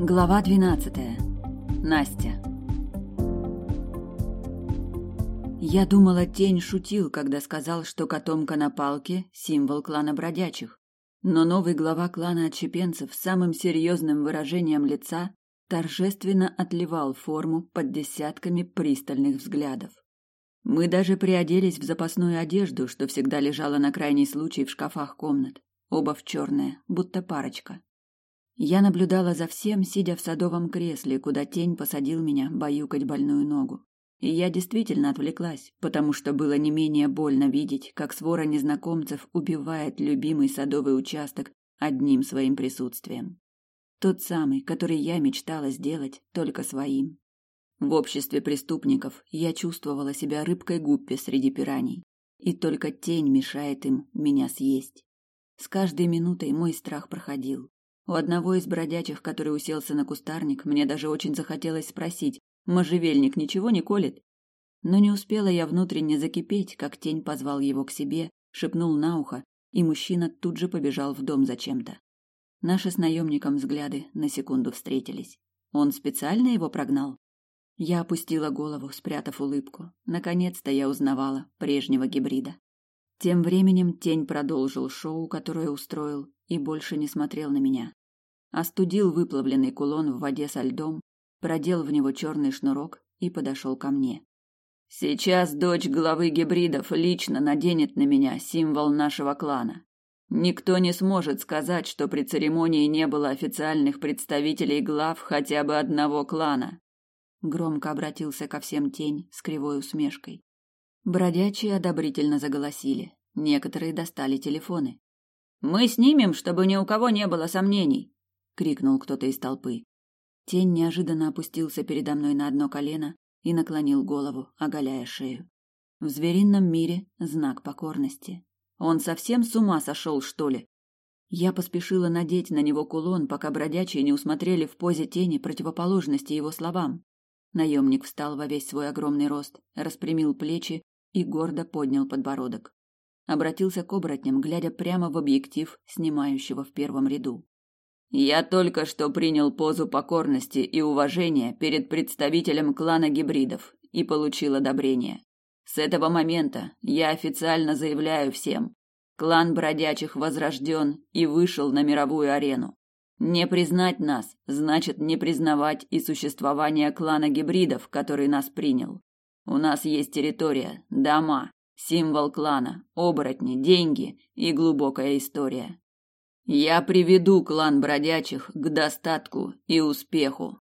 Глава 12. Настя. Я думала, тень шутил, когда сказал, что котомка на палке символ клана бродячих. Но новый глава клана отщепенцев самым серьезным выражением лица торжественно отливал форму под десятками пристальных взглядов. Мы даже приоделись в запасную одежду, что всегда лежала на крайний случай в шкафах комнат, оба в черное, будто парочка. Я наблюдала за всем, сидя в садовом кресле, куда тень посадил меня баюкать больную ногу. И я действительно отвлеклась, потому что было не менее больно видеть, как свора незнакомцев убивает любимый садовый участок одним своим присутствием. Тот самый, который я мечтала сделать только своим. В обществе преступников я чувствовала себя рыбкой гуппи среди пираний, и только тень мешает им меня съесть. С каждой минутой мой страх проходил. У одного из бродячих, который уселся на кустарник, мне даже очень захотелось спросить, можжевельник ничего не колет? Но не успела я внутренне закипеть, как тень позвал его к себе, шепнул на ухо, и мужчина тут же побежал в дом зачем-то. Наши с наемником взгляды на секунду встретились. Он специально его прогнал? Я опустила голову, спрятав улыбку. Наконец-то я узнавала прежнего гибрида. Тем временем тень продолжил шоу, которое устроил, и больше не смотрел на меня остудил выплавленный кулон в воде со льдом, продел в него черный шнурок и подошел ко мне. Сейчас дочь главы гибридов лично наденет на меня символ нашего клана. Никто не сможет сказать, что при церемонии не было официальных представителей глав хотя бы одного клана. Громко обратился ко всем тень с кривой усмешкой. Бродячие одобрительно заголосили. Некоторые достали телефоны. Мы снимем, чтобы ни у кого не было сомнений, крикнул кто-то из толпы. Тень неожиданно опустился передо мной на одно колено и наклонил голову, оголяя шею. В зверином мире знак покорности. Он совсем с ума сошел, что ли? Я поспешила надеть на него кулон, пока бродячие не усмотрели в позе тени противоположности его словам. Наемник встал во весь свой огромный рост, распрямил плечи и гордо поднял подбородок. Обратился к оборотням, глядя прямо в объектив снимающего в первом ряду. Я только что принял позу покорности и уважения перед представителем клана гибридов и получил одобрение. С этого момента я официально заявляю всем: клан бродячих возрожден и вышел на мировую арену. Не признать нас значит не признавать и существование клана гибридов, который нас принял. У нас есть территория, дома, символ клана, оборотни, деньги и глубокая история. Я приведу клан бродячих к достатку и успеху.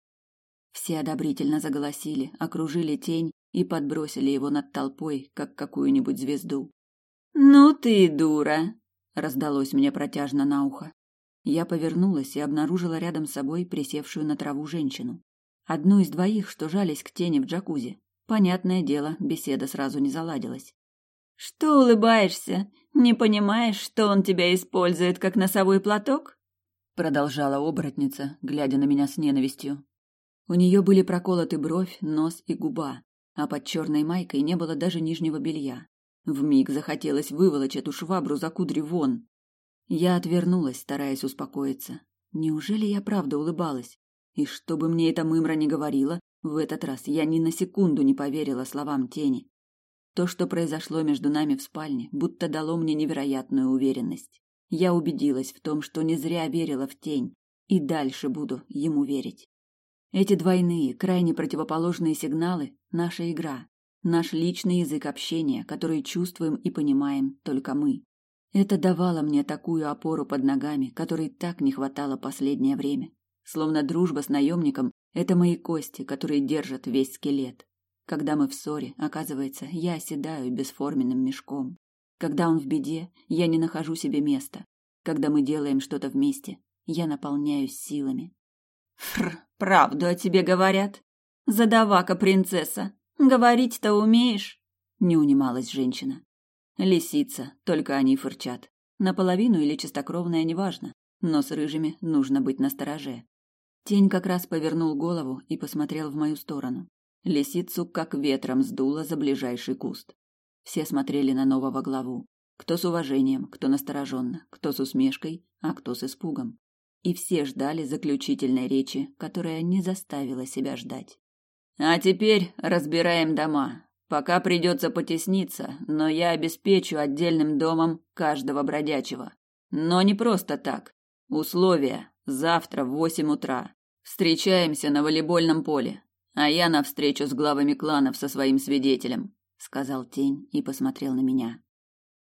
Все одобрительно заголосили, окружили тень и подбросили его над толпой, как какую-нибудь звезду. Ну ты дура, раздалось мне протяжно на ухо. Я повернулась и обнаружила рядом с собой присевшую на траву женщину. Одну из двоих, что жались к тени в джакузи. Понятное дело, беседа сразу не заладилась. Что улыбаешься? Не понимаешь, что он тебя использует как носовой платок? продолжала оборотница, глядя на меня с ненавистью. У нее были проколоты бровь, нос и губа, а под черной майкой не было даже нижнего белья. Вмиг захотелось выволочь эту швабру за кудри вон. Я отвернулась, стараясь успокоиться. Неужели я правда улыбалась? И что бы мне эта мымра не говорила, в этот раз я ни на секунду не поверила словам тени. То, что произошло между нами в спальне, будто дало мне невероятную уверенность. Я убедилась в том, что не зря верила в тень, и дальше буду ему верить. Эти двойные, крайне противоположные сигналы – наша игра, наш личный язык общения, который чувствуем и понимаем только мы. Это давало мне такую опору под ногами, которой так не хватало последнее время. Словно дружба с наемником – это мои кости, которые держат весь скелет. Когда мы в ссоре, оказывается, я оседаю бесформенным мешком. Когда он в беде, я не нахожу себе места. Когда мы делаем что-то вместе, я наполняюсь силами. Фр, правду о тебе говорят. Задавака принцесса. Говорить-то умеешь? Не унималась женщина. Лисица, только они фырчат. Наполовину или чистокровная, неважно, но с рыжими нужно быть настороже. Тень как раз повернул голову и посмотрел в мою сторону. Лисицу как ветром сдуло за ближайший куст. Все смотрели на нового главу. Кто с уважением, кто настороженно, кто с усмешкой, а кто с испугом. и все ждали заключительной речи, которая не заставила себя ждать. А теперь разбираем дома. Пока придется потесниться, но я обеспечу отдельным домом каждого бродячего. Но не просто так. Условия. Завтра в восемь утра. Встречаемся на волейбольном поле. А я на встречу с главами кланов со своим свидетелем, сказал Тень и посмотрел на меня.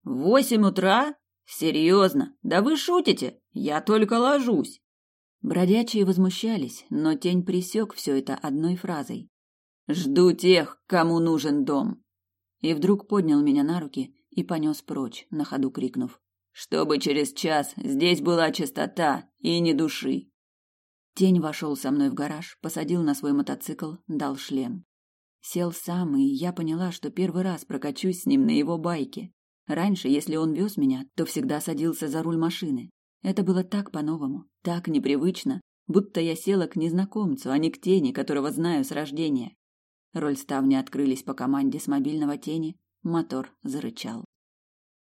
Восемь утра? Серьезно? Да вы шутите? Я только ложусь. Бродячие возмущались, но Тень присек все это одной фразой. Жду тех, кому нужен дом. И вдруг поднял меня на руки и понес прочь, на ходу крикнув: "Чтобы через час здесь была чистота и ни души". Тень вошел со мной в гараж, посадил на свой мотоцикл, дал шлем. Сел сам, и я поняла, что первый раз прокачусь с ним на его байке. Раньше, если он вез меня, то всегда садился за руль машины. Это было так по-новому, так непривычно, будто я села к незнакомцу, а не к тени, которого знаю с рождения. Рольставни открылись по команде с мобильного тени, мотор зарычал.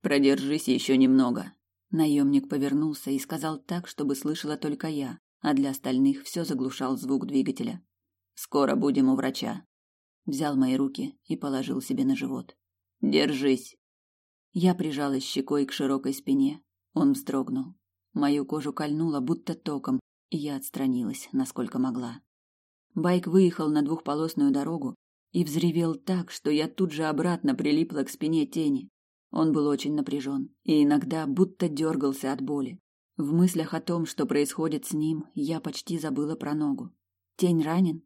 Продержись еще немного. Наемник повернулся и сказал так, чтобы слышала только я, а для остальных все заглушал звук двигателя. Скоро будем у врача. Взял мои руки и положил себе на живот. Держись. Я прижалась щекой к широкой спине. Он вздрогнул. Мою кожу кольнуло будто током, и я отстранилась, насколько могла. Байк выехал на двухполосную дорогу и взревел так, что я тут же обратно прилипла к спине тени. Он был очень напряжен и иногда будто дергался от боли. В мыслях о том, что происходит с ним, я почти забыла про ногу. Тень ранен?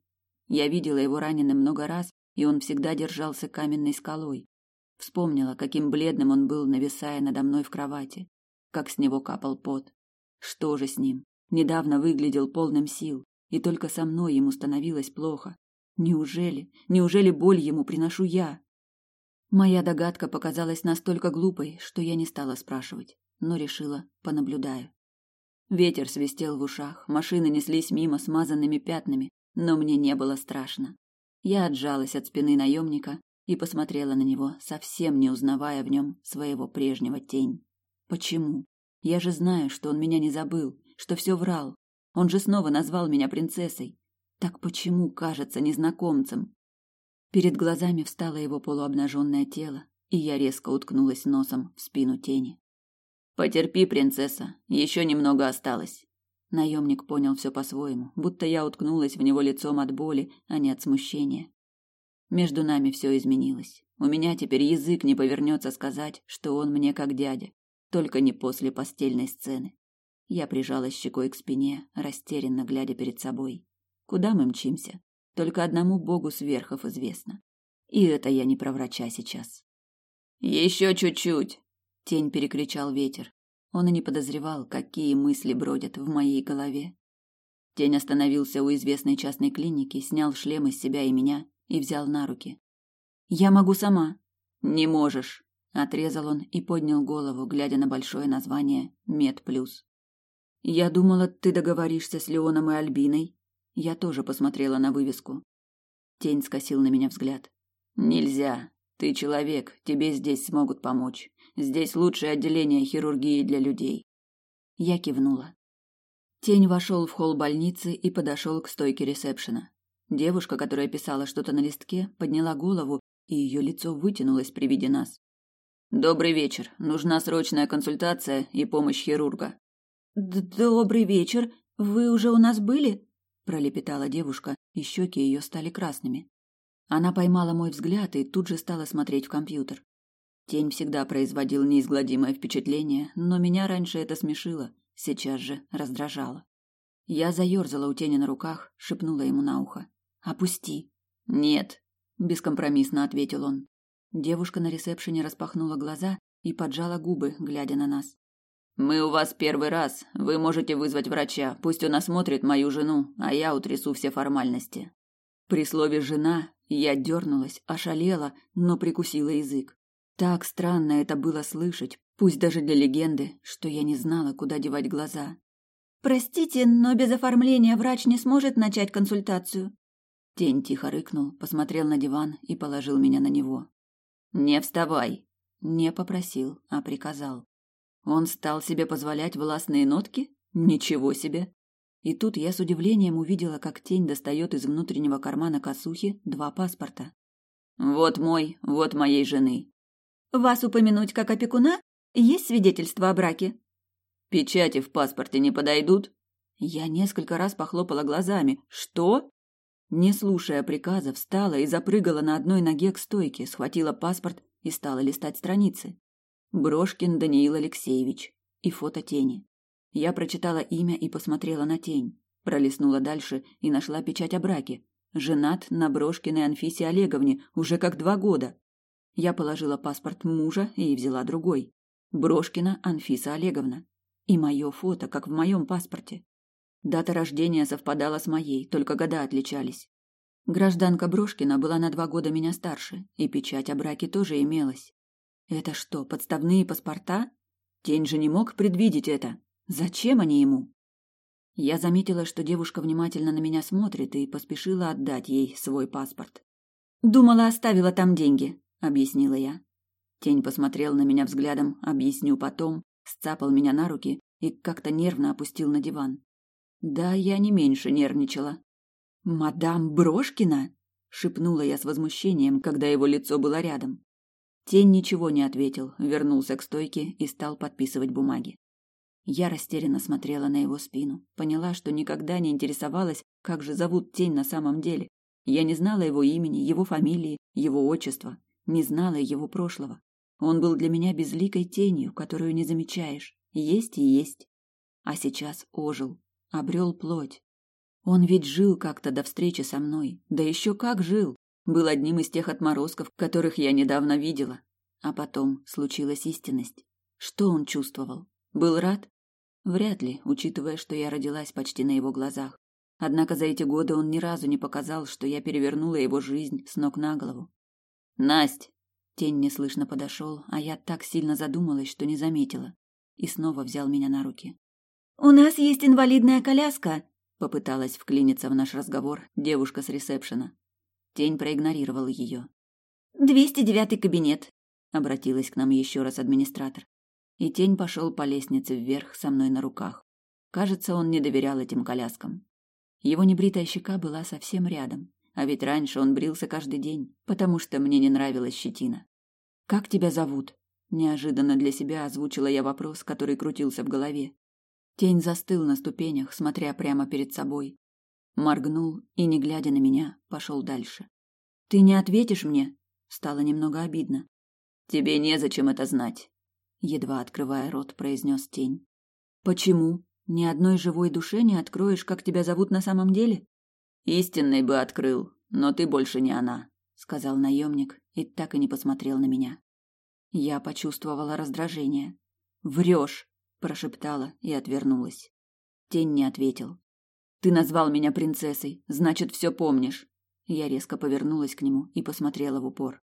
Я видела его раненым много раз, и он всегда держался каменной скалой. Вспомнила, каким бледным он был, нависая надо мной в кровати, как с него капал пот. Что же с ним? Недавно выглядел полным сил, и только со мной ему становилось плохо. Неужели, неужели боль ему приношу я? Моя догадка показалась настолько глупой, что я не стала спрашивать, но решила, понаблюдаю. Ветер свистел в ушах, машины неслись мимо смазанными пятнами, но мне не было страшно. Я отжалась от спины наемника и посмотрела на него, совсем не узнавая в нем своего прежнего тень. Почему? Я же знаю, что он меня не забыл, что все врал, он же снова назвал меня принцессой. Так почему кажется незнакомцем? Перед глазами встало его полуобнаженное тело, и я резко уткнулась носом в спину тени. Потерпи, принцесса, еще немного осталось. Наемник понял все по-своему, будто я уткнулась в него лицом от боли, а не от смущения. Между нами все изменилось. У меня теперь язык не повернется сказать, что он мне как дядя, только не после постельной сцены. Я прижалась щекой к спине, растерянно глядя перед собой. Куда мы мчимся? Только одному богу сверхов известно. И это я не про врача сейчас. Еще чуть-чуть, тень перекричал ветер. Он и не подозревал, какие мысли бродят в моей голове. Тень остановился у известной частной клиники, снял шлем из себя и меня и взял на руки. Я могу сама. Не можешь, отрезал он и поднял голову, глядя на большое название Мед плюс. Я думала, ты договоришься с Леоном и Альбиной. Я тоже посмотрела на вывеску. Тень скосил на меня взгляд. Нельзя. Ты человек, тебе здесь смогут помочь. Здесь лучшее отделение хирургии для людей. Я кивнула. Тень вошел в холл больницы и подошел к стойке ресепшена. Девушка, которая писала что-то на листке, подняла голову, и ее лицо вытянулось при виде нас. Добрый вечер. Нужна срочная консультация и помощь хирурга. «Добрый вечер. Вы уже у нас были?» – пролепетала девушка, и щеки ее стали красными. Она поймала мой взгляд и тут же стала смотреть в компьютер. Тень всегда производил неизгладимое впечатление, но меня раньше это смешило, сейчас же раздражало. Я заерзала у тени на руках, шепнула ему на ухо. «Опусти». «Нет», – бескомпромиссно ответил он. Девушка на ресепшене распахнула глаза и поджала губы, глядя на нас. Мы у вас первый раз. Вы можете вызвать врача. Пусть он осмотрит мою жену, а я утрясу все формальности. При слове жена я дернулась, ошалела, но прикусила язык. Так странно это было слышать, пусть даже для легенды, что я не знала, куда девать глаза. Простите, но без оформления врач не сможет начать консультацию. Тень тихо рыкнул, посмотрел на диван и положил меня на него. Не вставай, не попросил, а приказал. Он стал себе позволять властные нотки? Ничего себе! И тут я с удивлением увидела, как тень достает из внутреннего кармана косухи два паспорта. «Вот мой, вот моей жены». «Вас упомянуть как опекуна? Есть свидетельство о браке?» «Печати в паспорте не подойдут?» Я несколько раз похлопала глазами. «Что?» Не слушая приказа, встала и запрыгала на одной ноге к стойке, схватила паспорт и стала листать страницы. Брошкин Даниил Алексеевич и фото тени. Я прочитала имя и посмотрела на тень. Пролистнула дальше и нашла печать о браке. Женат на Брошкиной Анфисе Олеговне уже как два года. Я положила паспорт мужа и взяла другой. Брошкина Анфиса Олеговна. И мое фото, как в моем паспорте. Дата рождения совпадала с моей, только года отличались. Гражданка Брошкина была на два года меня старше, и печать о браке тоже имелась. Это что, подставные паспорта? Тень же не мог предвидеть это. Зачем они ему? Я заметила, что девушка внимательно на меня смотрит и поспешила отдать ей свой паспорт. Думала, оставила там деньги, объяснила я. Тень посмотрел на меня взглядом, объясню потом, сцапал меня на руки и как-то нервно опустил на диван. Да, я не меньше нервничала. «Мадам Брошкина?» — шепнула я с возмущением, когда его лицо было рядом. Тень ничего не ответил, вернулся к стойке и стал подписывать бумаги. Я растерянно смотрела на его спину, поняла, что никогда не интересовалась, как же зовут тень на самом деле. Я не знала его имени, его фамилии, его отчества, не знала его прошлого. Он был для меня безликой тенью, которую не замечаешь. Есть и есть. А сейчас ожил, обрел плоть. Он ведь жил как-то до встречи со мной. Да еще как жил. Был одним из тех отморозков, которых я недавно видела. А потом случилась истинность. Что он чувствовал? Был рад? Вряд ли, учитывая, что я родилась почти на его глазах. Однако за эти годы он ни разу не показал, что я перевернула его жизнь с ног на голову. Насть! Тень неслышно подошел, а я так сильно задумалась, что не заметила. И снова взял меня на руки. «У нас есть инвалидная коляска!» Попыталась вклиниться в наш разговор девушка с ресепшена. Тень проигнорировал ее. «Двести девятый кабинет», — обратилась к нам еще раз администратор и тень пошел по лестнице вверх со мной на руках. Кажется, он не доверял этим коляскам. Его небритая щека была совсем рядом, а ведь раньше он брился каждый день, потому что мне не нравилась щетина. «Как тебя зовут?» Неожиданно для себя озвучила я вопрос, который крутился в голове. Тень застыл на ступенях, смотря прямо перед собой. Моргнул и, не глядя на меня, пошел дальше. «Ты не ответишь мне?» Стало немного обидно. «Тебе незачем это знать едва открывая рот, произнес тень. Почему? Ни одной живой душе не откроешь, как тебя зовут на самом деле? Истинный бы открыл, но ты больше не она, сказал наемник и так и не посмотрел на меня. Я почувствовала раздражение. Врешь, прошептала и отвернулась. Тень не ответил. Ты назвал меня принцессой, значит, все помнишь. Я резко повернулась к нему и посмотрела в упор.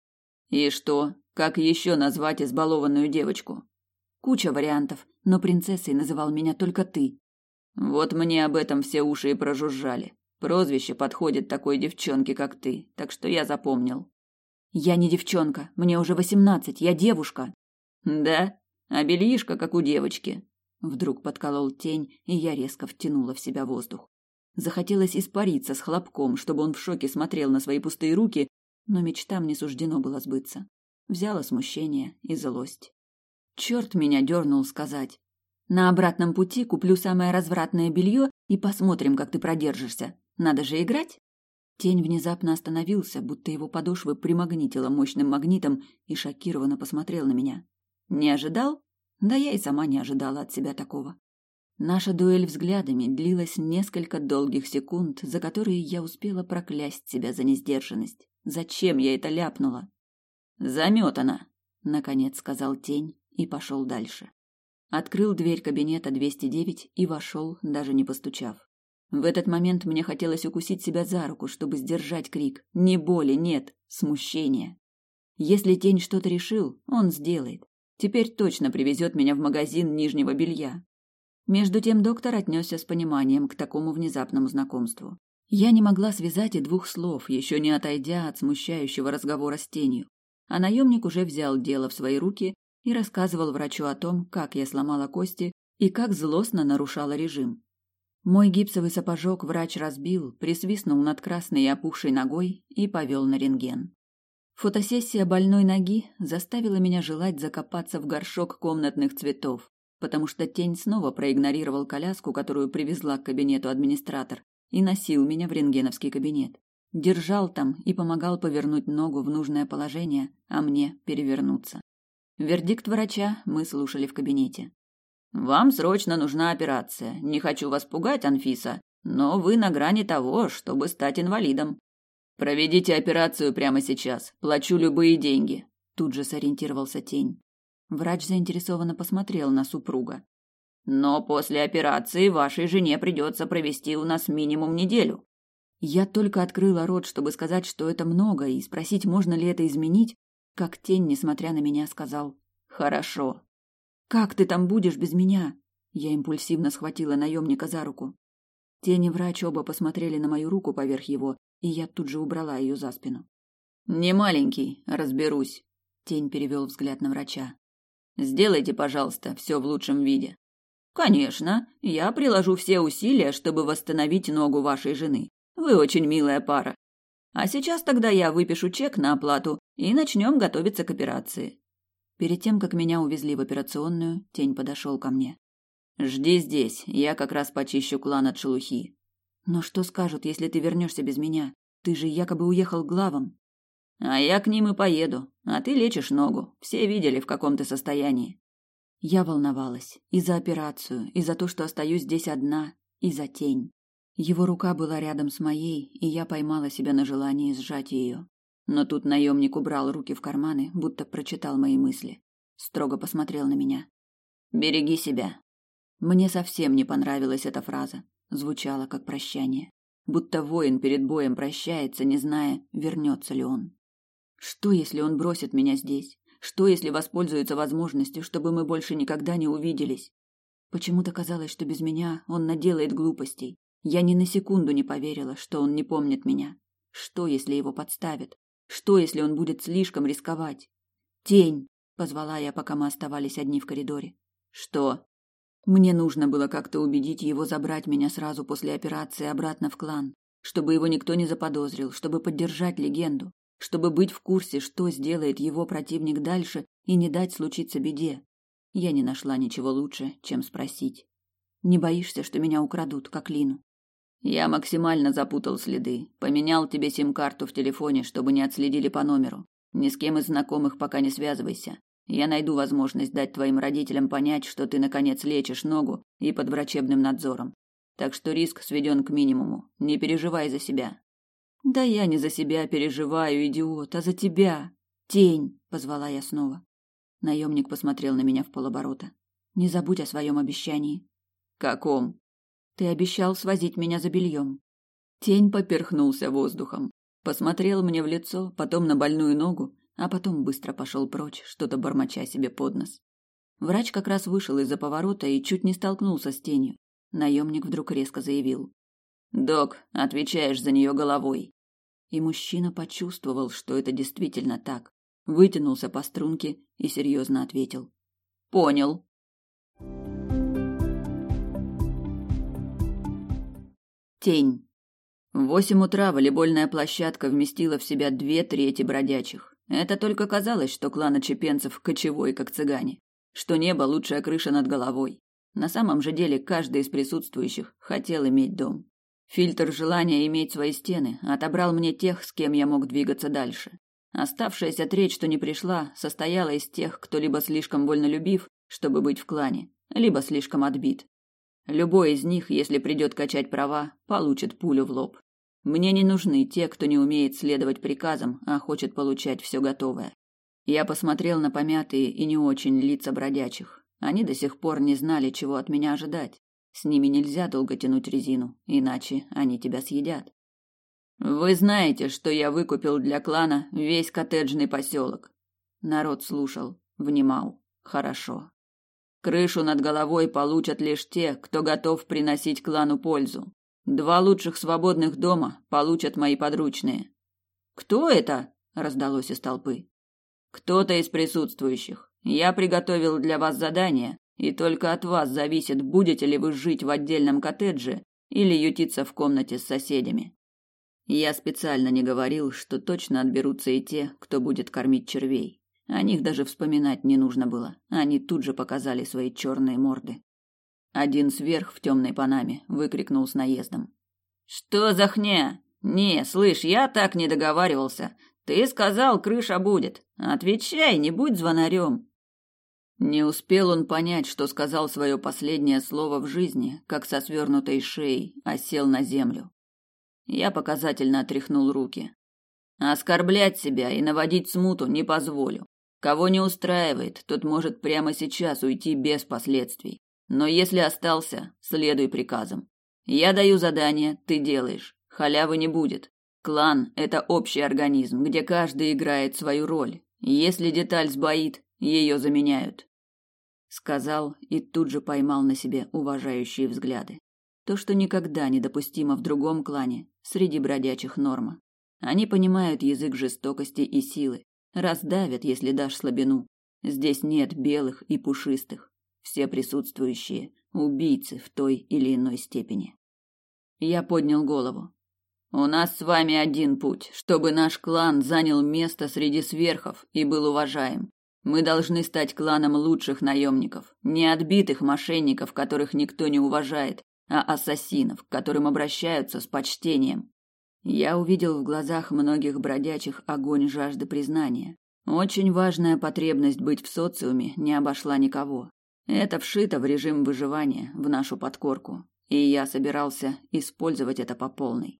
И что? Как еще назвать избалованную девочку? Куча вариантов, но принцессой называл меня только ты. Вот мне об этом все уши и прожужжали. Прозвище подходит такой девчонке, как ты, так что я запомнил. Я не девчонка, мне уже восемнадцать, я девушка. Да? А бельишко, как у девочки. Вдруг подколол тень, и я резко втянула в себя воздух. Захотелось испариться с хлопком, чтобы он в шоке смотрел на свои пустые руки, но мечтам не суждено было сбыться. Взяло смущение и злость. Черт меня дернул сказать. На обратном пути куплю самое развратное белье и посмотрим, как ты продержишься. Надо же играть. Тень внезапно остановился, будто его подошвы примагнитило мощным магнитом и шокированно посмотрел на меня. Не ожидал? Да я и сама не ожидала от себя такого. Наша дуэль взглядами длилась несколько долгих секунд, за которые я успела проклясть себя за несдержанность. Зачем я это ляпнула? Заметана, наконец сказал тень и пошел дальше. Открыл дверь кабинета 209 и вошел, даже не постучав. В этот момент мне хотелось укусить себя за руку, чтобы сдержать крик. Ни боли, нет, смущения. Если тень что-то решил, он сделает. Теперь точно привезет меня в магазин нижнего белья. Между тем доктор отнесся с пониманием к такому внезапному знакомству. Я не могла связать и двух слов, еще не отойдя от смущающего разговора с тенью. А наемник уже взял дело в свои руки и рассказывал врачу о том, как я сломала кости и как злостно нарушала режим. Мой гипсовый сапожок врач разбил, присвистнул над красной и опухшей ногой и повел на рентген. Фотосессия больной ноги заставила меня желать закопаться в горшок комнатных цветов, потому что тень снова проигнорировал коляску, которую привезла к кабинету администратор, и носил меня в рентгеновский кабинет. Держал там и помогал повернуть ногу в нужное положение, а мне перевернуться. Вердикт врача мы слушали в кабинете. «Вам срочно нужна операция. Не хочу вас пугать, Анфиса, но вы на грани того, чтобы стать инвалидом. Проведите операцию прямо сейчас. Плачу любые деньги. Тут же сориентировался тень. Врач заинтересованно посмотрел на супруга. Но после операции вашей жене придется провести у нас минимум неделю. Я только открыла рот, чтобы сказать, что это много, и спросить, можно ли это изменить, как тень, несмотря на меня, сказал «Хорошо». «Как ты там будешь без меня?» Я импульсивно схватила наемника за руку. Тень и врач оба посмотрели на мою руку поверх его, и я тут же убрала ее за спину. «Не маленький, разберусь», — тень перевел взгляд на врача. «Сделайте, пожалуйста, все в лучшем виде». «Конечно, я приложу все усилия, чтобы восстановить ногу вашей жены. Вы очень милая пара. А сейчас тогда я выпишу чек на оплату и начнем готовиться к операции». Перед тем, как меня увезли в операционную, тень подошел ко мне. «Жди здесь, я как раз почищу клан от шелухи. Но что скажут, если ты вернешься без меня? Ты же якобы уехал главам. А я к ним и поеду, а ты лечишь ногу. Все видели, в каком ты состоянии. Я волновалась и за операцию, и за то, что остаюсь здесь одна, и за тень. Его рука была рядом с моей, и я поймала себя на желании сжать ее. Но тут наемник убрал руки в карманы, будто прочитал мои мысли. Строго посмотрел на меня. «Береги себя». Мне совсем не понравилась эта фраза звучало как прощание, будто воин перед боем прощается, не зная, вернется ли он. Что, если он бросит меня здесь? Что, если воспользуется возможностью, чтобы мы больше никогда не увиделись? Почему-то казалось, что без меня он наделает глупостей. Я ни на секунду не поверила, что он не помнит меня. Что, если его подставят? Что, если он будет слишком рисковать? «Тень!» — позвала я, пока мы оставались одни в коридоре. «Что?» Мне нужно было как-то убедить его забрать меня сразу после операции обратно в клан, чтобы его никто не заподозрил, чтобы поддержать легенду, чтобы быть в курсе, что сделает его противник дальше и не дать случиться беде. Я не нашла ничего лучше, чем спросить. Не боишься, что меня украдут, как Лину? Я максимально запутал следы. Поменял тебе сим-карту в телефоне, чтобы не отследили по номеру. Ни с кем из знакомых пока не связывайся. Я найду возможность дать твоим родителям понять, что ты наконец лечишь ногу и под врачебным надзором. Так что риск сведен к минимуму. Не переживай за себя. Да я не за себя переживаю, идиот, а за тебя. Тень, позвала я снова. Наемник посмотрел на меня в полоборота. Не забудь о своем обещании. Каком? Ты обещал свозить меня за бельем. Тень поперхнулся воздухом, посмотрел мне в лицо, потом на больную ногу а потом быстро пошел прочь, что-то бормоча себе под нос. Врач как раз вышел из-за поворота и чуть не столкнулся с тенью. Наемник вдруг резко заявил. «Док, отвечаешь за нее головой». И мужчина почувствовал, что это действительно так. Вытянулся по струнке и серьезно ответил. «Понял». Тень. В восемь утра волейбольная площадка вместила в себя две трети бродячих. Это только казалось, что клан очепенцев кочевой, как цыгане, что небо лучшая крыша над головой. На самом же деле каждый из присутствующих хотел иметь дом. Фильтр желания иметь свои стены отобрал мне тех, с кем я мог двигаться дальше. Оставшаяся треть, что не пришла, состояла из тех, кто либо слишком вольнолюбив, чтобы быть в клане, либо слишком отбит. Любой из них, если придет качать права, получит пулю в лоб. Мне не нужны те, кто не умеет следовать приказам, а хочет получать все готовое. Я посмотрел на помятые и не очень лица бродячих. Они до сих пор не знали, чего от меня ожидать. С ними нельзя долго тянуть резину, иначе они тебя съедят. Вы знаете, что я выкупил для клана весь коттеджный поселок. Народ слушал, внимал. Хорошо. Крышу над головой получат лишь те, кто готов приносить клану пользу. Два лучших свободных дома получат мои подручные. Кто это? раздалось из толпы. Кто-то из присутствующих. Я приготовил для вас задание, и только от вас зависит, будете ли вы жить в отдельном коттедже или ютиться в комнате с соседями. Я специально не говорил, что точно отберутся и те, кто будет кормить червей. О них даже вспоминать не нужно было. Они тут же показали свои черные морды. Один сверх в темной панаме выкрикнул с наездом: "Что за хня? Не, слышь, я так не договаривался. Ты сказал, крыша будет. Отвечай, не будь звонарем. Не успел он понять, что сказал свое последнее слово в жизни, как со свернутой шеей осел на землю. Я показательно отряхнул руки. Оскорблять себя и наводить смуту не позволю. Кого не устраивает, тот может прямо сейчас уйти без последствий. Но если остался, следуй приказам. Я даю задание, ты делаешь. Халявы не будет. Клан – это общий организм, где каждый играет свою роль. Если деталь сбоит, ее заменяют. Сказал и тут же поймал на себе уважающие взгляды. То, что никогда недопустимо в другом клане, среди бродячих норма. Они понимают язык жестокости и силы, раздавят, если дашь слабину. Здесь нет белых и пушистых. Все присутствующие – убийцы в той или иной степени. Я поднял голову. У нас с вами один путь, чтобы наш клан занял место среди сверхов и был уважаем. Мы должны стать кланом лучших наемников, не отбитых мошенников, которых никто не уважает, а ассасинов, к которым обращаются с почтением. Я увидел в глазах многих бродячих огонь жажды признания. Очень важная потребность быть в социуме не обошла никого. Это вшито в режим выживания, в нашу подкорку, и я собирался использовать это по полной.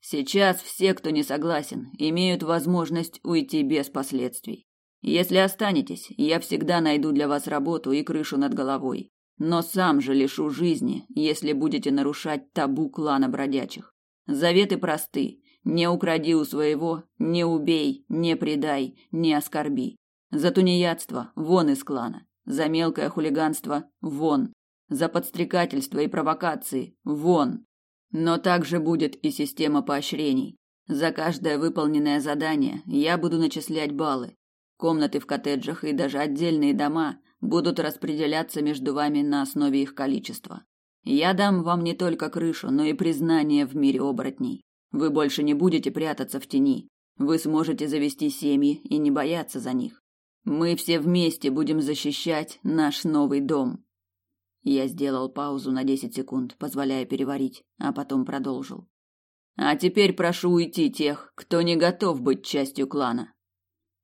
Сейчас все, кто не согласен, имеют возможность уйти без последствий. Если останетесь, я всегда найду для вас работу и крышу над головой. Но сам же лишу жизни, если будете нарушать табу клана бродячих. Заветы просты: не укради у своего, не убей, не предай, не оскорби. За тунеядство вон из клана, за мелкое хулиганство вон, за подстрекательство и провокации вон. Но также будет и система поощрений. За каждое выполненное задание я буду начислять баллы. Комнаты в коттеджах и даже отдельные дома будут распределяться между вами на основе их количества. Я дам вам не только крышу, но и признание в мире оборотней. Вы больше не будете прятаться в тени. Вы сможете завести семьи и не бояться за них. Мы все вместе будем защищать наш новый дом. Я сделал паузу на десять секунд, позволяя переварить, а потом продолжил. А теперь прошу уйти тех, кто не готов быть частью клана.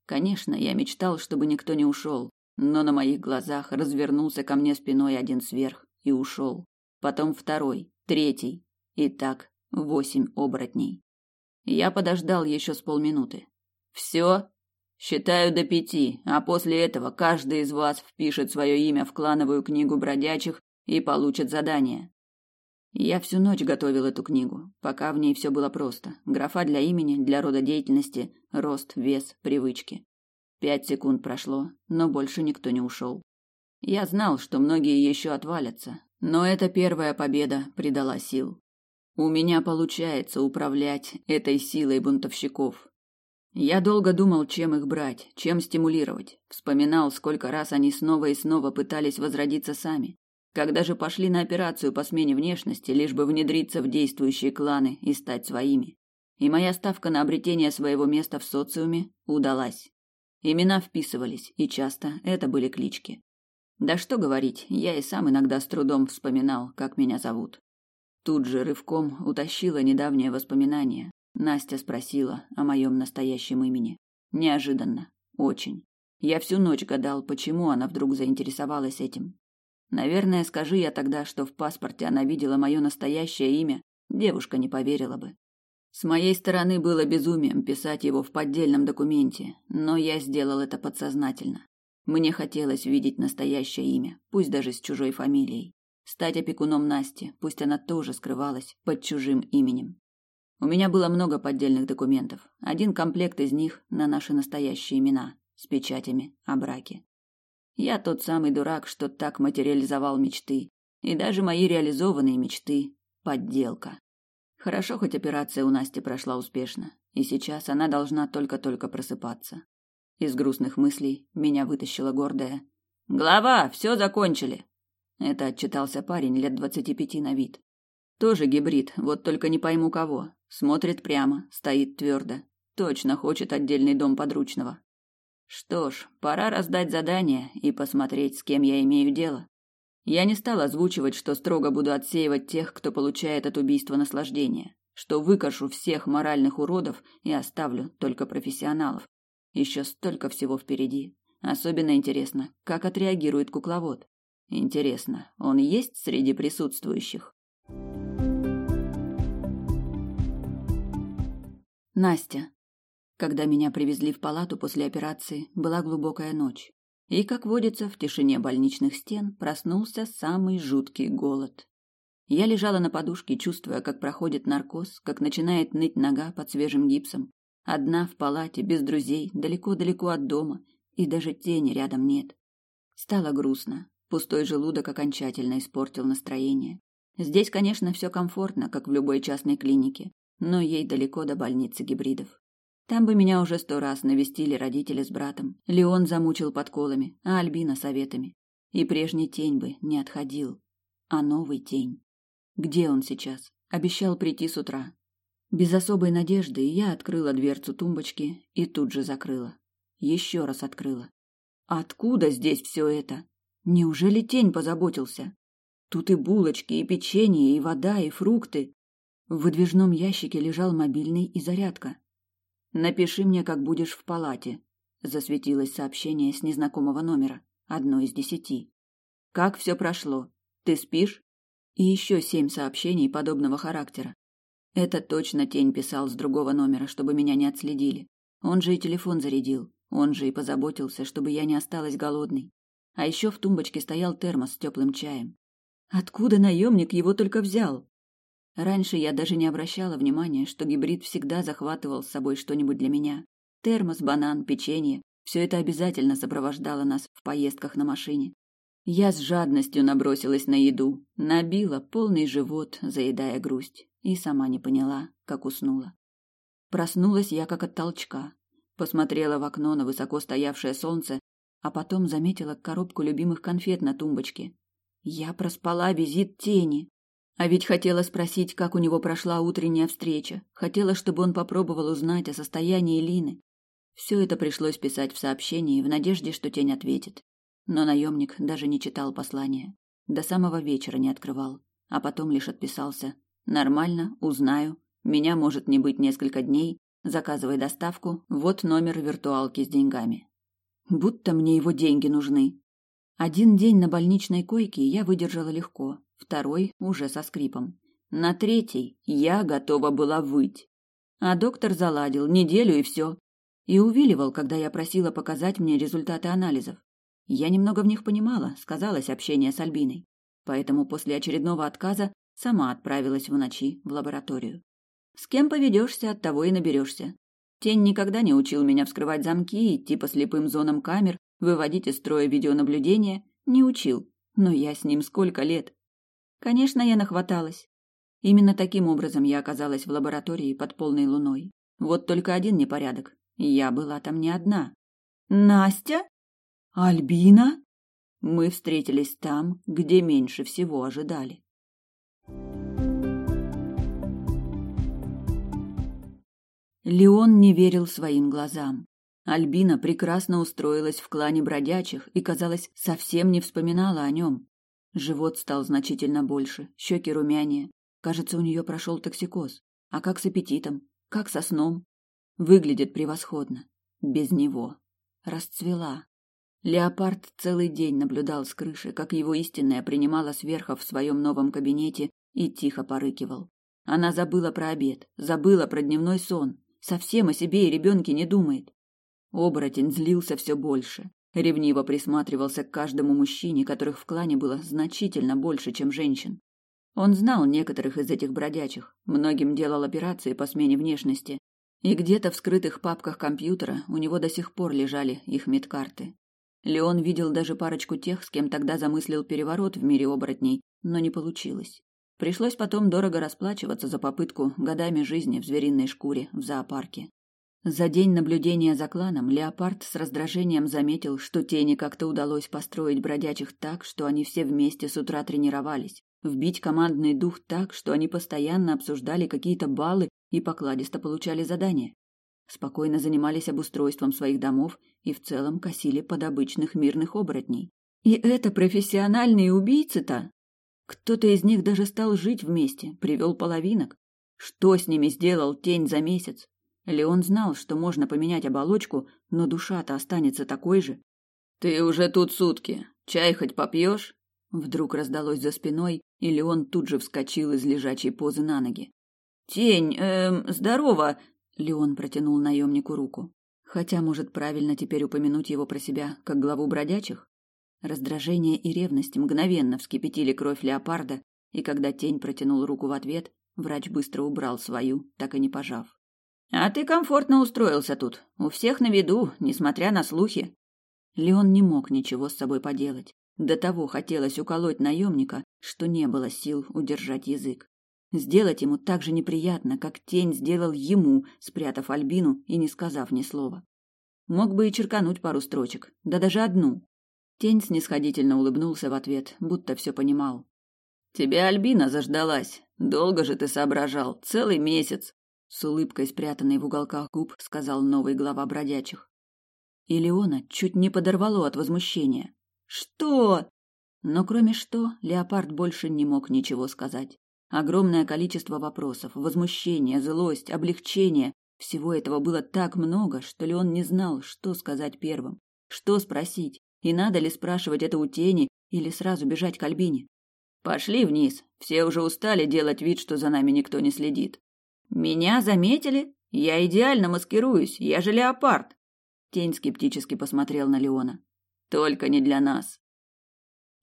Конечно, я мечтал, чтобы никто не ушел, но на моих глазах развернулся ко мне спиной один сверх и ушел. Потом второй, третий, и так восемь оборотней. Я подождал еще с полминуты. Все, Считаю до пяти, а после этого каждый из вас впишет свое имя в клановую книгу бродячих и получит задание. Я всю ночь готовил эту книгу, пока в ней все было просто. Графа для имени, для рода деятельности, рост, вес, привычки. Пять секунд прошло, но больше никто не ушел. Я знал, что многие еще отвалятся, но эта первая победа придала сил. У меня получается управлять этой силой бунтовщиков, я долго думал, чем их брать, чем стимулировать. Вспоминал, сколько раз они снова и снова пытались возродиться сами. Когда же пошли на операцию по смене внешности, лишь бы внедриться в действующие кланы и стать своими. И моя ставка на обретение своего места в социуме удалась. Имена вписывались, и часто это были клички. Да что говорить, я и сам иногда с трудом вспоминал, как меня зовут. Тут же рывком утащила недавнее воспоминание, Настя спросила о моем настоящем имени. Неожиданно. Очень. Я всю ночь гадал, почему она вдруг заинтересовалась этим. Наверное, скажи я тогда, что в паспорте она видела мое настоящее имя, девушка не поверила бы. С моей стороны было безумием писать его в поддельном документе, но я сделал это подсознательно. Мне хотелось видеть настоящее имя, пусть даже с чужой фамилией. Стать опекуном Насти, пусть она тоже скрывалась под чужим именем. У меня было много поддельных документов. Один комплект из них на наши настоящие имена с печатями о браке. Я тот самый дурак, что так материализовал мечты, и даже мои реализованные мечты подделка. Хорошо, хоть операция у Насти прошла успешно, и сейчас она должна только-только просыпаться. Из грустных мыслей меня вытащила гордая: "Глава, все закончили". Это отчитался парень лет двадцати пяти на вид. Тоже гибрид, вот только не пойму кого. Смотрит прямо, стоит твердо. Точно хочет отдельный дом подручного. Что ж, пора раздать задание и посмотреть, с кем я имею дело. Я не стал озвучивать, что строго буду отсеивать тех, кто получает от убийства наслаждение, что выкашу всех моральных уродов и оставлю только профессионалов. Еще столько всего впереди. Особенно интересно, как отреагирует кукловод. Интересно, он есть среди присутствующих? Настя. Когда меня привезли в палату после операции, была глубокая ночь. И, как водится, в тишине больничных стен проснулся самый жуткий голод. Я лежала на подушке, чувствуя, как проходит наркоз, как начинает ныть нога под свежим гипсом. Одна в палате, без друзей, далеко-далеко от дома, и даже тени рядом нет. Стало грустно. Пустой желудок окончательно испортил настроение. Здесь, конечно, все комфортно, как в любой частной клинике, но ей далеко до больницы гибридов. Там бы меня уже сто раз навестили родители с братом. Леон замучил подколами, а Альбина советами. И прежний тень бы не отходил. А новый тень. Где он сейчас? Обещал прийти с утра. Без особой надежды я открыла дверцу тумбочки и тут же закрыла. Еще раз открыла. Откуда здесь все это? Неужели тень позаботился? Тут и булочки, и печенье, и вода, и фрукты. В выдвижном ящике лежал мобильный и зарядка. Напиши мне, как будешь в палате. Засветилось сообщение с незнакомого номера, одно из десяти. Как все прошло? Ты спишь? И еще семь сообщений подобного характера. Это точно тень писал с другого номера, чтобы меня не отследили. Он же и телефон зарядил. Он же и позаботился, чтобы я не осталась голодной. А еще в тумбочке стоял термос с теплым чаем. Откуда наемник его только взял? Раньше я даже не обращала внимания, что гибрид всегда захватывал с собой что-нибудь для меня. Термос, банан, печенье – все это обязательно сопровождало нас в поездках на машине. Я с жадностью набросилась на еду, набила полный живот, заедая грусть, и сама не поняла, как уснула. Проснулась я как от толчка. Посмотрела в окно на высоко стоявшее солнце, а потом заметила коробку любимых конфет на тумбочке. Я проспала визит тени. А ведь хотела спросить, как у него прошла утренняя встреча. Хотела, чтобы он попробовал узнать о состоянии Лины. Все это пришлось писать в сообщении в надежде, что тень ответит. Но наемник даже не читал послания. До самого вечера не открывал. А потом лишь отписался. «Нормально, узнаю. Меня может не быть несколько дней. Заказывай доставку. Вот номер виртуалки с деньгами». Будто мне его деньги нужны. Один день на больничной койке я выдержала легко второй уже со скрипом. На третий я готова была выть. А доктор заладил неделю и все. И увиливал, когда я просила показать мне результаты анализов. Я немного в них понимала, сказалось общение с Альбиной. Поэтому после очередного отказа сама отправилась в ночи в лабораторию. С кем поведешься, от того и наберешься. Тень никогда не учил меня вскрывать замки, идти по слепым зонам камер, выводить из строя видеонаблюдения. Не учил. Но я с ним сколько лет. Конечно, я нахваталась. Именно таким образом я оказалась в лаборатории под полной луной. Вот только один непорядок. Я была там не одна. Настя? Альбина? Мы встретились там, где меньше всего ожидали. Леон не верил своим глазам. Альбина прекрасно устроилась в клане бродячих и, казалось, совсем не вспоминала о нем. Живот стал значительно больше, щеки румянее. Кажется, у нее прошел токсикоз. А как с аппетитом? Как со сном? Выглядит превосходно. Без него. Расцвела. Леопард целый день наблюдал с крыши, как его истинная принимала сверху в своем новом кабинете и тихо порыкивал. Она забыла про обед, забыла про дневной сон, совсем о себе и ребенке не думает. Оборотень злился все больше. Ревниво присматривался к каждому мужчине, которых в клане было значительно больше, чем женщин. Он знал некоторых из этих бродячих, многим делал операции по смене внешности, и где-то в скрытых папках компьютера у него до сих пор лежали их медкарты. Леон видел даже парочку тех, с кем тогда замыслил переворот в мире оборотней, но не получилось. Пришлось потом дорого расплачиваться за попытку годами жизни в звериной шкуре в зоопарке. За день наблюдения за кланом Леопард с раздражением заметил, что тени как-то удалось построить бродячих так, что они все вместе с утра тренировались, вбить командный дух так, что они постоянно обсуждали какие-то баллы и покладисто получали задания. Спокойно занимались обустройством своих домов и в целом косили под обычных мирных оборотней. И это профессиональные убийцы-то! Кто-то из них даже стал жить вместе, привел половинок. Что с ними сделал тень за месяц? Леон знал, что можно поменять оболочку, но душа-то останется такой же. «Ты уже тут сутки. Чай хоть попьешь?» Вдруг раздалось за спиной, и Леон тут же вскочил из лежачей позы на ноги. «Тень, эм, здорово!» Леон протянул наемнику руку. Хотя, может, правильно теперь упомянуть его про себя, как главу бродячих? Раздражение и ревность мгновенно вскипятили кровь леопарда, и когда тень протянул руку в ответ, врач быстро убрал свою, так и не пожав. А ты комфортно устроился тут. У всех на виду, несмотря на слухи. Леон не мог ничего с собой поделать. До того хотелось уколоть наемника, что не было сил удержать язык. Сделать ему так же неприятно, как тень сделал ему, спрятав Альбину и не сказав ни слова. Мог бы и черкануть пару строчек, да даже одну. Тень снисходительно улыбнулся в ответ, будто все понимал. «Тебя Альбина заждалась. Долго же ты соображал. Целый месяц с улыбкой, спрятанной в уголках губ, сказал новый глава бродячих. И чуть не подорвало от возмущения. Что? Но кроме что, леопард больше не мог ничего сказать. Огромное количество вопросов, возмущение, злость, облегчение всего этого было так много, что Леон не знал, что сказать первым, что спросить, и надо ли спрашивать это у тени или сразу бежать к Альбине. Пошли вниз. Все уже устали делать вид, что за нами никто не следит. Меня заметили? Я идеально маскируюсь, я же леопард. Тень скептически посмотрел на Леона. Только не для нас.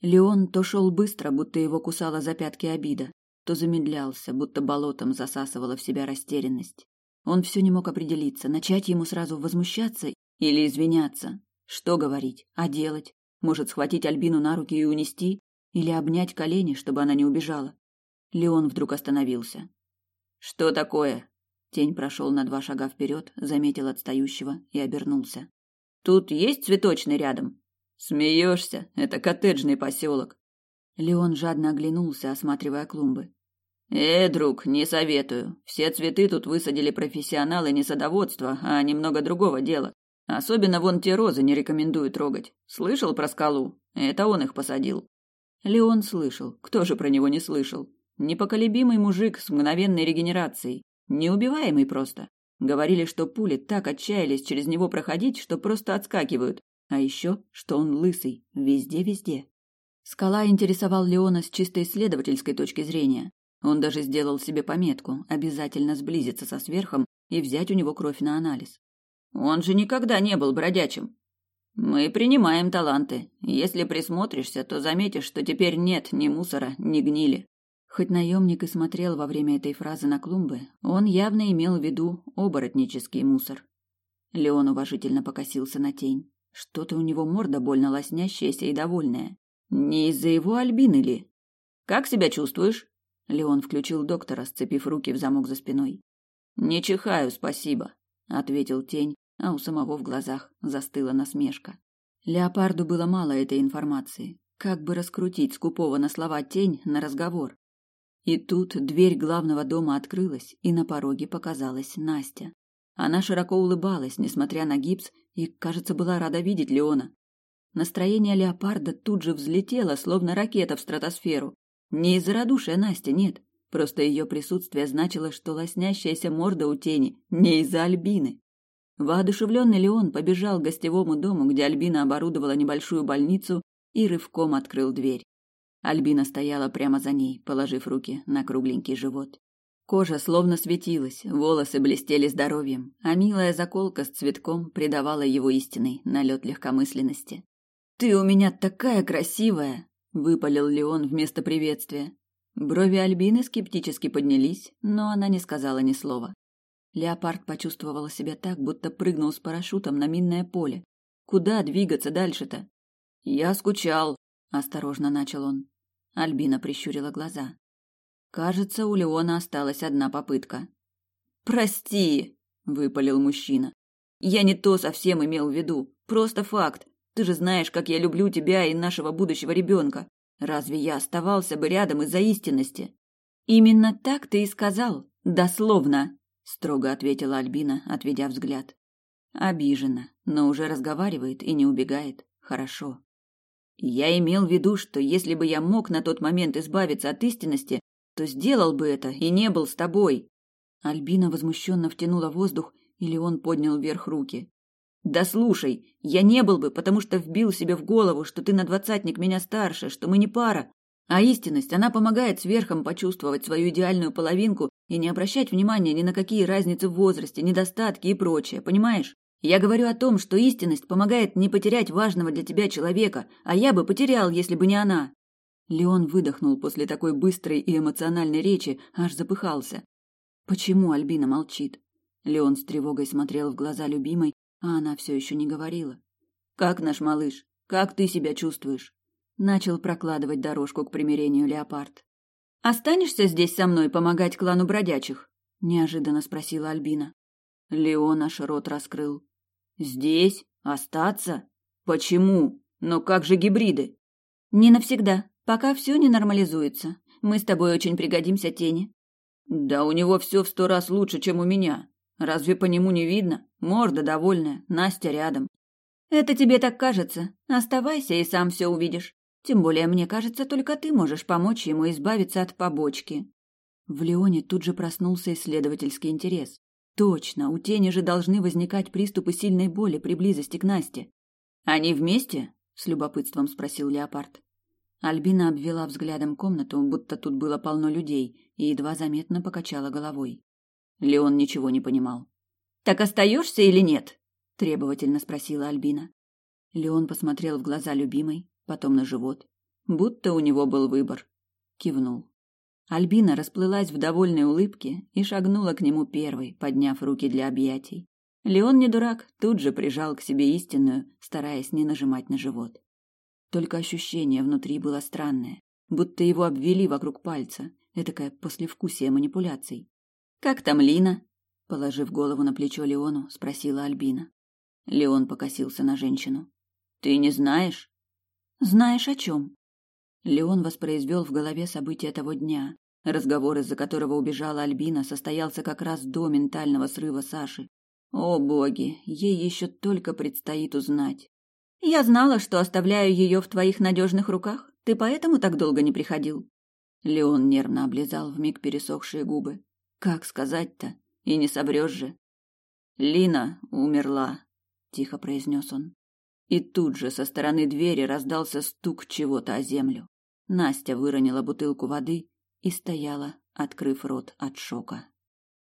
Леон то шел быстро, будто его кусала за пятки обида, то замедлялся, будто болотом засасывала в себя растерянность. Он все не мог определиться, начать ему сразу возмущаться или извиняться. Что говорить, а делать? Может, схватить Альбину на руки и унести? Или обнять колени, чтобы она не убежала? Леон вдруг остановился. Что такое? Тень прошел на два шага вперед, заметил отстающего и обернулся. Тут есть цветочный рядом? Смеешься? Это коттеджный поселок. Леон жадно оглянулся, осматривая клумбы. «Э, друг, не советую. Все цветы тут высадили профессионалы не садоводства, а немного другого дела. Особенно вон те розы не рекомендую трогать. Слышал про скалу? Это он их посадил». Леон слышал. Кто же про него не слышал? Непоколебимый мужик с мгновенной регенерацией. Неубиваемый просто. Говорили, что пули так отчаялись через него проходить, что просто отскакивают. А еще, что он лысый. Везде-везде. Скала интересовал Леона с чисто исследовательской точки зрения. Он даже сделал себе пометку обязательно сблизиться со сверхом и взять у него кровь на анализ. Он же никогда не был бродячим. Мы принимаем таланты. Если присмотришься, то заметишь, что теперь нет ни мусора, ни гнили. Хоть наемник и смотрел во время этой фразы на клумбы, он явно имел в виду оборотнический мусор. Леон уважительно покосился на тень. Что-то у него морда больно лоснящаяся и довольная. Не из-за его альбины ли? Как себя чувствуешь? Леон включил доктора, сцепив руки в замок за спиной. Не чихаю, спасибо, ответил тень, а у самого в глазах застыла насмешка. Леопарду было мало этой информации. Как бы раскрутить скупого на слова тень на разговор? И тут дверь главного дома открылась, и на пороге показалась Настя. Она широко улыбалась, несмотря на гипс, и, кажется, была рада видеть Леона. Настроение леопарда тут же взлетело, словно ракета в стратосферу. Не из-за радушия Настя, нет. Просто ее присутствие значило, что лоснящаяся морда у тени не из-за Альбины. Воодушевленный Леон побежал к гостевому дому, где Альбина оборудовала небольшую больницу, и рывком открыл дверь. Альбина стояла прямо за ней, положив руки на кругленький живот. Кожа словно светилась, волосы блестели здоровьем, а милая заколка с цветком придавала его истинный налет легкомысленности. «Ты у меня такая красивая!» – выпалил Леон вместо приветствия. Брови Альбины скептически поднялись, но она не сказала ни слова. Леопард почувствовал себя так, будто прыгнул с парашютом на минное поле. Куда двигаться дальше-то? «Я скучал», осторожно начал он. Альбина прищурила глаза. Кажется, у Леона осталась одна попытка. Прости, выпалил мужчина. Я не то совсем имел в виду, просто факт. Ты же знаешь, как я люблю тебя и нашего будущего ребенка. Разве я оставался бы рядом из-за истинности? Именно так ты и сказал, дословно, строго ответила Альбина, отведя взгляд. Обижена, но уже разговаривает и не убегает. Хорошо. Я имел в виду, что если бы я мог на тот момент избавиться от истинности, то сделал бы это и не был с тобой. Альбина возмущенно втянула воздух, или он поднял вверх руки. Да слушай, я не был бы, потому что вбил себе в голову, что ты на двадцатник меня старше, что мы не пара. А истинность, она помогает сверхам почувствовать свою идеальную половинку и не обращать внимания ни на какие разницы в возрасте, недостатки и прочее, понимаешь? Я говорю о том, что истинность помогает не потерять важного для тебя человека, а я бы потерял, если бы не она. Леон выдохнул после такой быстрой и эмоциональной речи, аж запыхался. Почему Альбина молчит? Леон с тревогой смотрел в глаза любимой, а она все еще не говорила. Как наш малыш? Как ты себя чувствуешь? Начал прокладывать дорожку к примирению леопард. Останешься здесь со мной помогать клану бродячих? неожиданно спросила Альбина. Леон аж рот раскрыл. Здесь? Остаться? Почему? Но как же гибриды? Не навсегда, пока все не нормализуется. Мы с тобой очень пригодимся тени. Да у него все в сто раз лучше, чем у меня. Разве по нему не видно? Морда довольная, Настя рядом. Это тебе так кажется. Оставайся и сам все увидишь. Тем более, мне кажется, только ты можешь помочь ему избавиться от побочки. В Леоне тут же проснулся исследовательский интерес. Точно, у тени же должны возникать приступы сильной боли при близости к Насте. Они вместе? с любопытством спросил Леопард. Альбина обвела взглядом комнату, будто тут было полно людей, и едва заметно покачала головой. Леон ничего не понимал. Так остаешься или нет? требовательно спросила Альбина. Леон посмотрел в глаза любимой, потом на живот, будто у него был выбор. Кивнул. Альбина расплылась в довольной улыбке и шагнула к нему первой, подняв руки для объятий. Леон не дурак, тут же прижал к себе истинную, стараясь не нажимать на живот. Только ощущение внутри было странное, будто его обвели вокруг пальца, этакое послевкусие манипуляций. «Как там Лина?» Положив голову на плечо Леону, спросила Альбина. Леон покосился на женщину. «Ты не знаешь?» «Знаешь о чем?» Леон воспроизвел в голове события того дня. Разговор, из-за которого убежала Альбина, состоялся как раз до ментального срыва Саши. О боги, ей еще только предстоит узнать. Я знала, что оставляю ее в твоих надежных руках. Ты поэтому так долго не приходил? Леон нервно облизал вмиг пересохшие губы. Как сказать-то? И не собрешь же. Лина умерла, тихо произнес он. И тут же со стороны двери раздался стук чего-то о землю. Настя выронила бутылку воды и стояла, открыв рот от шока.